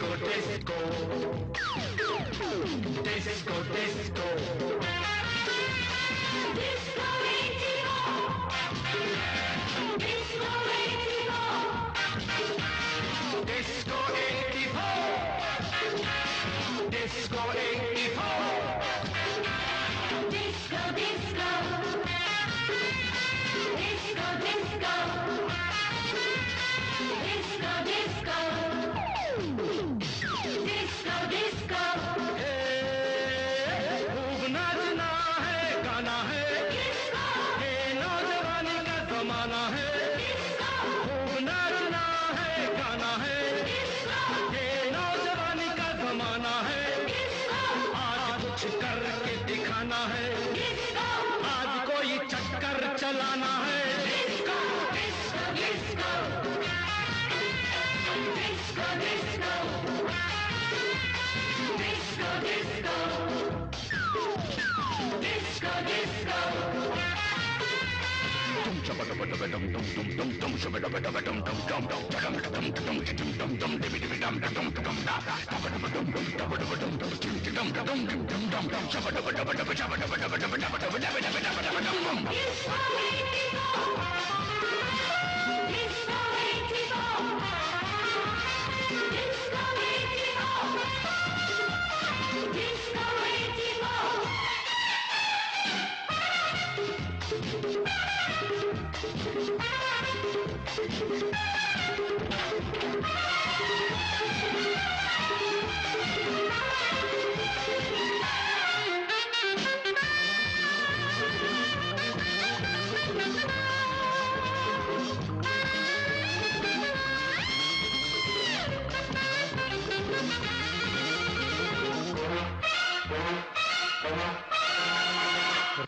disco. Disco, disco. Disco 84. Disco 84. Disco 84. Disco 84. गाना है। खूब नाचना है गाना है। ये नौजवानी का जमाना है। आज कुछ करके दिखाना है। आज कोई चक्कर चलाना है। Disco, disco, disco, disco. Inspire me.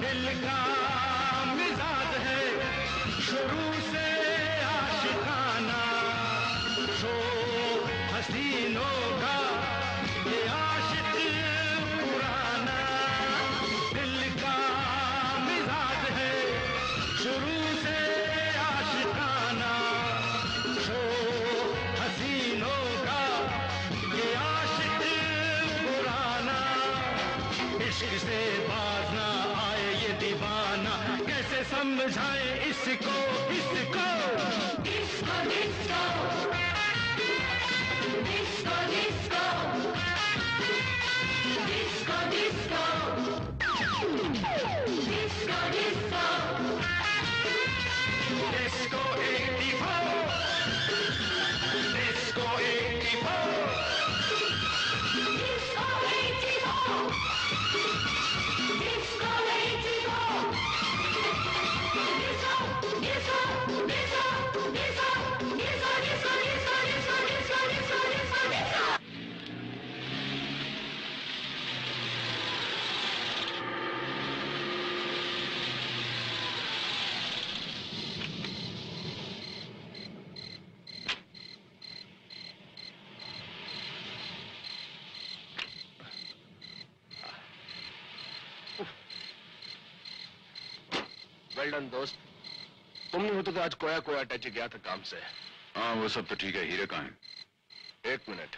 दिल का शुरू से आशिकाना शो हसीनों इश्क से बाज ना आए ये दीवाना। कैसे समझाए इसको इसको? इसको इसको, Disco, वेल डन दोस्त। तुमने होते तो आज कोया कोया टच गया था काम से। हाँ वो सब तो ठीक है हीरे कहाँ हैं? एक मिनट।